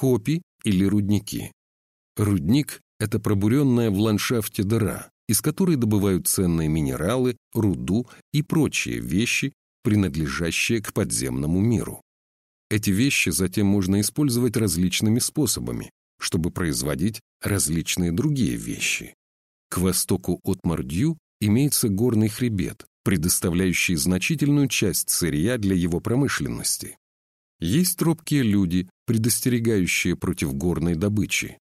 копи или рудники. Рудник — это пробуренная в ландшафте дыра, из которой добывают ценные минералы, руду и прочие вещи, принадлежащие к подземному миру. Эти вещи затем можно использовать различными способами, чтобы производить различные другие вещи. К востоку от Мордью имеется горный хребет, предоставляющий значительную часть сырья для его промышленности. Есть робкие люди, предостерегающие против горной добычи.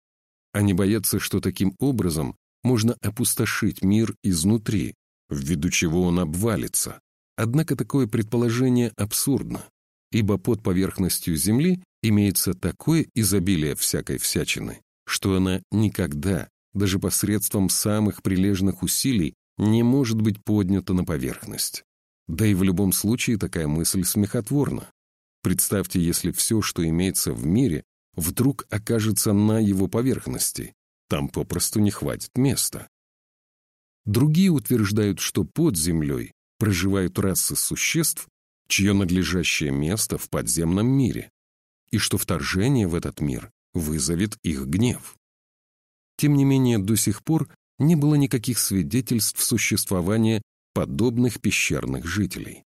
Они боятся, что таким образом можно опустошить мир изнутри, ввиду чего он обвалится. Однако такое предположение абсурдно, ибо под поверхностью Земли имеется такое изобилие всякой всячины, что она никогда, даже посредством самых прилежных усилий, не может быть поднята на поверхность. Да и в любом случае такая мысль смехотворна. Представьте, если все, что имеется в мире, вдруг окажется на его поверхности. Там попросту не хватит места. Другие утверждают, что под землей проживают расы существ, чье надлежащее место в подземном мире, и что вторжение в этот мир вызовет их гнев. Тем не менее, до сих пор не было никаких свидетельств существования подобных пещерных жителей.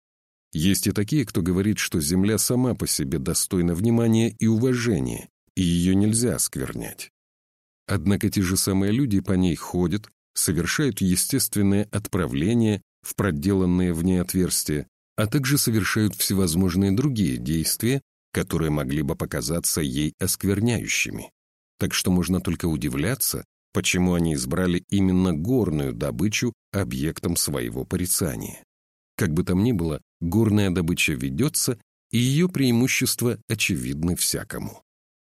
Есть и такие, кто говорит, что Земля сама по себе достойна внимания и уважения, и ее нельзя осквернять. Однако те же самые люди по ней ходят, совершают естественное отправление в проделанные в ней отверстия, а также совершают всевозможные другие действия, которые могли бы показаться ей оскверняющими. Так что можно только удивляться, почему они избрали именно горную добычу объектом своего порицания. Как бы там ни было, горная добыча ведется, и ее преимущества очевидны всякому.